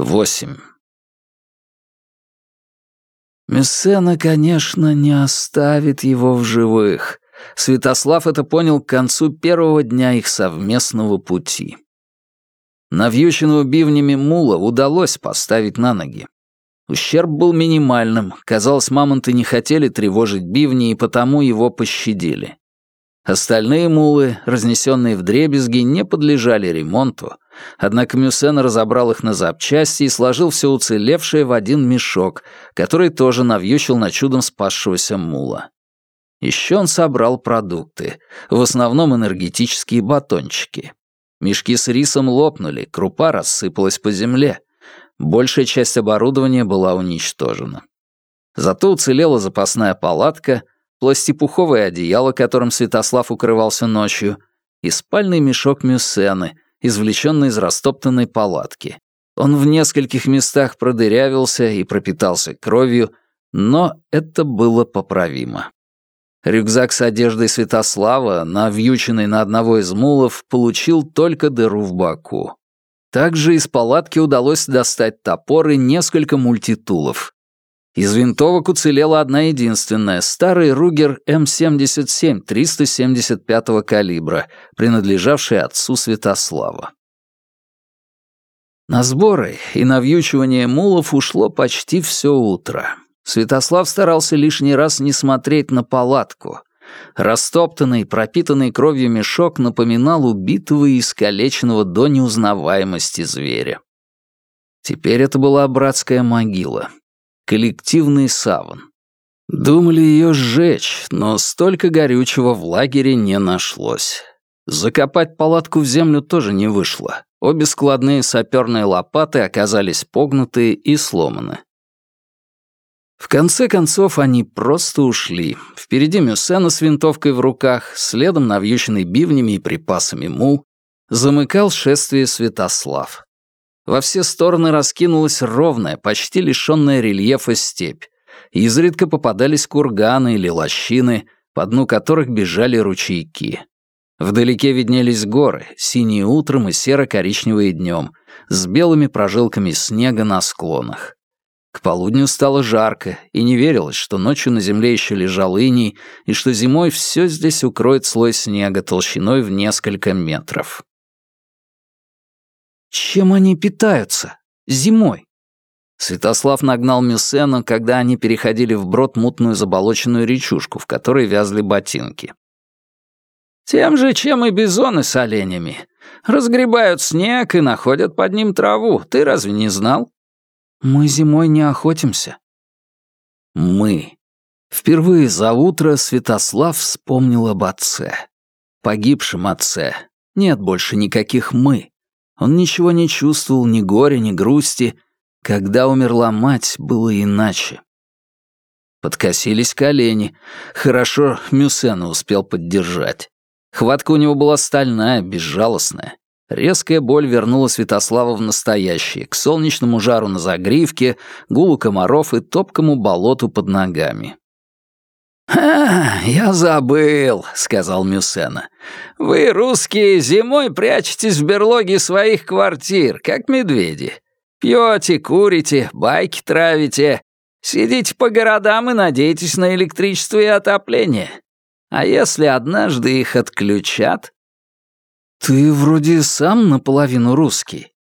Восемь. Мессена, конечно, не оставит его в живых. Святослав это понял к концу первого дня их совместного пути. Навьюченного бивнями мула удалось поставить на ноги. Ущерб был минимальным, казалось, мамонты не хотели тревожить бивни и потому его пощадили. Остальные мулы, разнесенные в дребезги, не подлежали ремонту, однако Мюсен разобрал их на запчасти и сложил все уцелевшее в один мешок, который тоже навьючил на чудом спасшегося мула. Еще он собрал продукты, в основном энергетические батончики. Мешки с рисом лопнули, крупа рассыпалась по земле. Большая часть оборудования была уничтожена. Зато уцелела запасная палатка, пластипуховое одеяло, которым Святослав укрывался ночью, и спальный мешок Мюсены, извлеченный из растоптанной палатки. Он в нескольких местах продырявился и пропитался кровью, но это было поправимо. Рюкзак с одеждой Святослава, навьюченный на одного из мулов, получил только дыру в боку. Также из палатки удалось достать топор и несколько мультитулов. Из винтовок уцелела одна единственная, старый Ругер М-77 375 калибра, принадлежавший отцу Святослава. На сборы и навьючивание мулов ушло почти все утро. Святослав старался лишний раз не смотреть на палатку. Растоптанный, пропитанный кровью мешок напоминал убитого и искалеченного до неузнаваемости зверя. Теперь это была братская могила. Коллективный саван. Думали ее сжечь, но столько горючего в лагере не нашлось. Закопать палатку в землю тоже не вышло. Обе складные саперные лопаты оказались погнутые и сломаны. В конце концов, они просто ушли. Впереди Мюсена с винтовкой в руках, следом навьюченный бивнями и припасами мул, замыкал шествие Святослав. Во все стороны раскинулась ровная, почти лишённая рельефа степь. Изредка попадались курганы или лощины, по дну которых бежали ручейки. Вдалеке виднелись горы, синие утром и серо-коричневые днем, с белыми прожилками снега на склонах. К полудню стало жарко, и не верилось, что ночью на земле еще лежал иней, и что зимой все здесь укроет слой снега толщиной в несколько метров. Чем они питаются? Зимой? Святослав нагнал Мюсена, когда они переходили вброд мутную заболоченную речушку, в которой вязли ботинки. «Тем же, чем и бизоны с оленями. Разгребают снег и находят под ним траву. Ты разве не знал?» Мы зимой не охотимся. Мы. Впервые за утро Святослав вспомнил об отце. Погибшем отце. Нет больше никаких «мы». Он ничего не чувствовал, ни горя, ни грусти. Когда умерла мать, было иначе. Подкосились колени. Хорошо, Мюсена успел поддержать. Хватка у него была стальная, безжалостная. Резкая боль вернула Святослава в настоящее, к солнечному жару на загривке, гулу комаров и топкому болоту под ногами. «Ха, я забыл», — сказал Мюсена. «Вы, русские, зимой прячетесь в берлоге своих квартир, как медведи. Пьете, курите, байки травите, сидите по городам и надеетесь на электричество и отопление. А если однажды их отключат, «Ты вроде сам наполовину русский».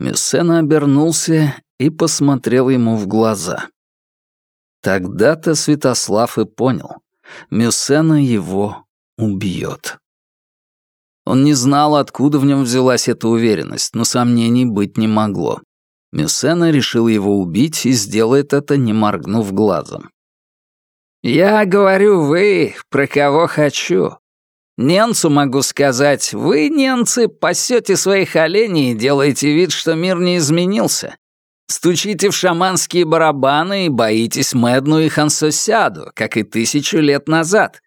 Мюссена обернулся и посмотрел ему в глаза. Тогда-то Святослав и понял. Мюссена его убьет. Он не знал, откуда в нем взялась эта уверенность, но сомнений быть не могло. Мюссена решил его убить и сделает это, не моргнув глазом. «Я говорю «вы», про кого хочу. Ненцу могу сказать, вы, ненцы, пасете своих оленей и делаете вид, что мир не изменился. Стучите в шаманские барабаны и боитесь Мэдну и Хансосяду, как и тысячу лет назад.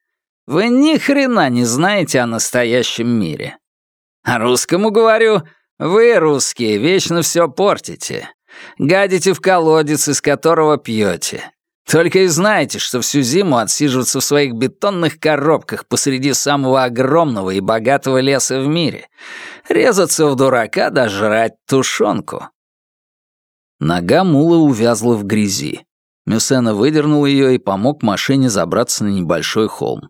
Вы ни хрена не знаете о настоящем мире. А русскому говорю, вы, русские, вечно все портите. Гадите в колодец, из которого пьете. Только и знаете, что всю зиму отсиживаться в своих бетонных коробках посреди самого огромного и богатого леса в мире, резаться в дурака да жрать тушенку. Нога мула увязла в грязи. Мюсена выдернул ее и помог машине забраться на небольшой холм.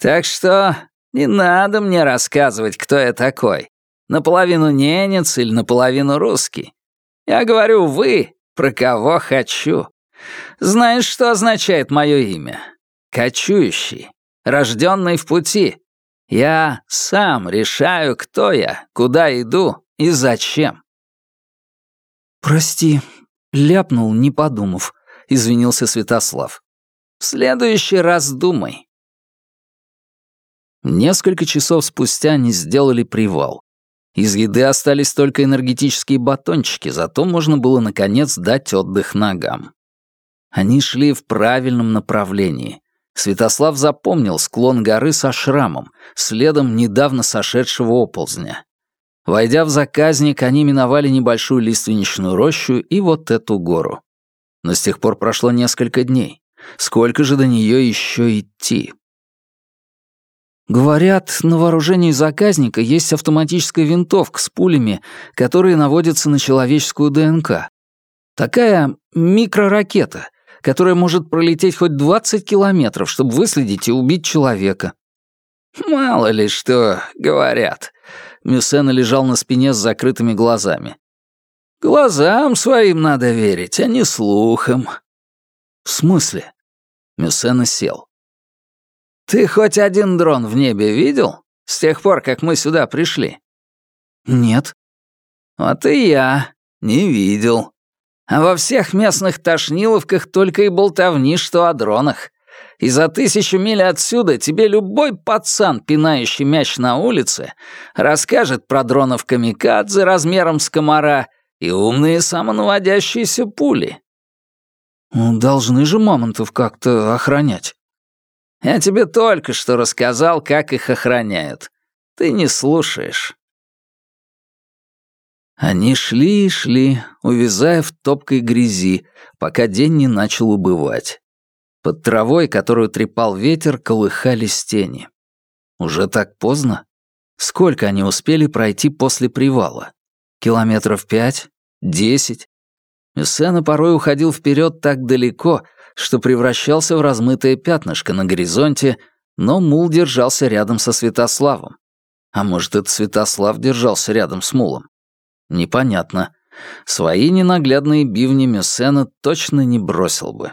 «Так что не надо мне рассказывать, кто я такой. Наполовину ненец или наполовину русский. Я говорю «вы», про кого хочу. Знаешь, что означает мое имя? Кочующий, рожденный в пути. Я сам решаю, кто я, куда иду и зачем. «Прости, ляпнул, не подумав», — извинился Святослав. «В следующий раз думай». Несколько часов спустя они сделали привал. Из еды остались только энергетические батончики, зато можно было, наконец, дать отдых ногам. Они шли в правильном направлении. Святослав запомнил склон горы со шрамом, следом недавно сошедшего оползня. Войдя в заказник, они миновали небольшую лиственничную рощу и вот эту гору. Но с тех пор прошло несколько дней. Сколько же до нее еще идти? Говорят, на вооружении заказника есть автоматическая винтовка с пулями, которые наводятся на человеческую ДНК. Такая микроракета, которая может пролететь хоть 20 километров, чтобы выследить и убить человека. Мало ли что говорят. Мюсена лежал на спине с закрытыми глазами. «Глазам своим надо верить, а не слухам». «В смысле?» Мюсена сел. «Ты хоть один дрон в небе видел? С тех пор, как мы сюда пришли?» «Нет». «Вот и я не видел. А во всех местных тошниловках только и болтовни, что о дронах. И за тысячу миль отсюда тебе любой пацан, пинающий мяч на улице, расскажет про дронов камикадзе размером с комара и умные самонаводящиеся пули. Ну, должны же мамонтов как-то охранять. Я тебе только что рассказал, как их охраняют. Ты не слушаешь. Они шли и шли, увязая в топкой грязи, пока день не начал убывать. Под травой, которую трепал ветер, колыхались тени. Уже так поздно? Сколько они успели пройти после привала? Километров пять? Десять? Мюссена порой уходил вперед так далеко, что превращался в размытое пятнышко на горизонте, но мул держался рядом со Святославом. А может, это Святослав держался рядом с мулом? Непонятно. Свои ненаглядные бивни Мюссена точно не бросил бы.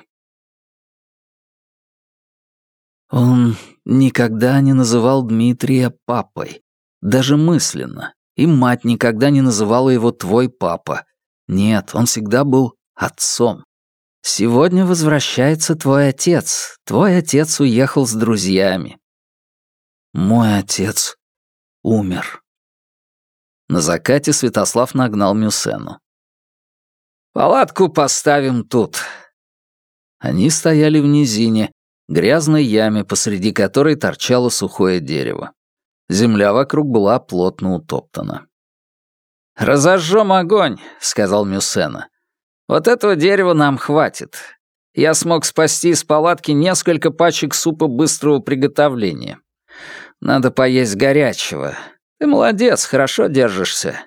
Он никогда не называл Дмитрия папой, даже мысленно, и мать никогда не называла его «твой папа». Нет, он всегда был отцом. Сегодня возвращается твой отец. Твой отец уехал с друзьями. Мой отец умер. На закате Святослав нагнал Мюсену. «Палатку поставим тут». Они стояли в низине, грязной яме, посреди которой торчало сухое дерево. Земля вокруг была плотно утоптана. «Разожжем огонь», — сказал Мюсена. «Вот этого дерева нам хватит. Я смог спасти из палатки несколько пачек супа быстрого приготовления. Надо поесть горячего. Ты молодец, хорошо держишься.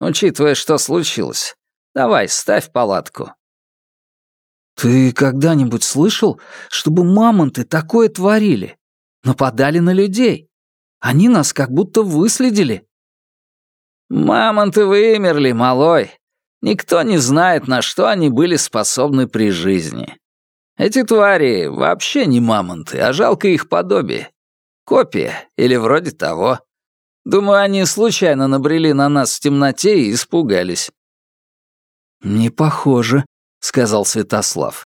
Учитывая, что случилось. Давай, ставь палатку». «Ты когда-нибудь слышал, чтобы мамонты такое творили? Нападали на людей? Они нас как будто выследили». «Мамонты вымерли, малой. Никто не знает, на что они были способны при жизни. Эти твари вообще не мамонты, а жалко их подобие. Копия или вроде того. Думаю, они случайно набрели на нас в темноте и испугались». «Не похоже», — сказал Святослав.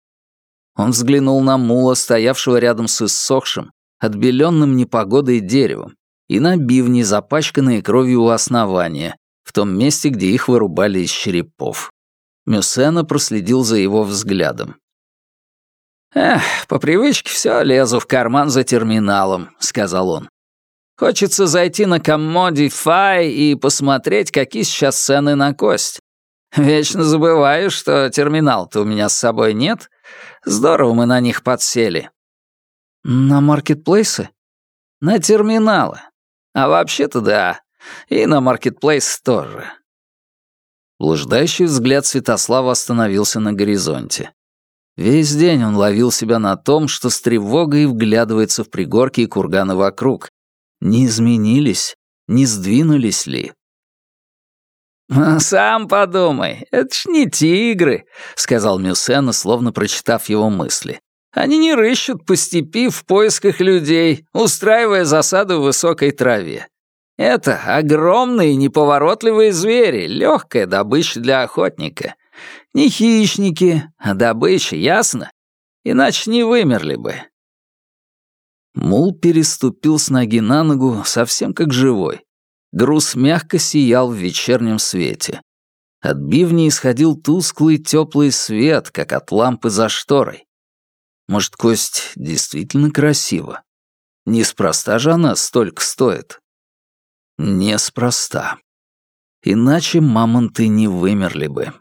Он взглянул на мула, стоявшего рядом с иссохшим, отбеленным непогодой деревом, и на бивни, запачканные кровью у основания, в том месте, где их вырубали из черепов. Мюсена проследил за его взглядом. «Эх, по привычке все лезу в карман за терминалом», — сказал он. «Хочется зайти на Commodify и посмотреть, какие сейчас цены на кость. Вечно забываю, что терминал-то у меня с собой нет. Здорово мы на них подсели. На маркетплейсы? На терминалы. А вообще-то да. И на маркетплейс тоже. Блуждающий взгляд Святослава остановился на горизонте. Весь день он ловил себя на том, что с тревогой вглядывается в пригорки и курганы вокруг. Не изменились, не сдвинулись ли? «Сам подумай, это ж не тигры», — сказал Мюсена, словно прочитав его мысли. «Они не рыщут по степи в поисках людей, устраивая засаду в высокой траве. Это огромные неповоротливые звери, легкая добыча для охотника. Не хищники, а добыча, ясно? Иначе не вымерли бы. Мул переступил с ноги на ногу, совсем как живой. Груз мягко сиял в вечернем свете. От бивни исходил тусклый теплый свет, как от лампы за шторой. Может, кость действительно красива? Неспроста же она столько стоит. Неспроста. Иначе мамонты не вымерли бы.